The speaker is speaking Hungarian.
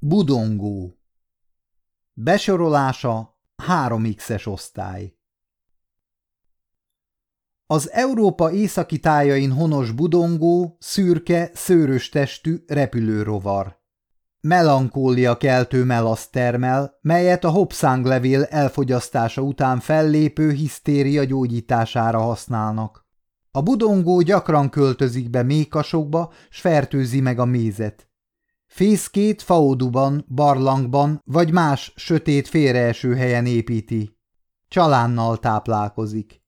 Budongó Besorolása 3x-es osztály Az Európa északi tájain honos budongó, szürke, szőrös testű repülőrovar. Melankólia keltő melaszt termel, melyet a hopszánglevél elfogyasztása után fellépő hisztéria gyógyítására használnak. A budongó gyakran költözik be mékasokba, s fertőzi meg a mézet. Fészkét faoduban, barlangban vagy más sötét félreeső helyen építi. Csalánnal táplálkozik.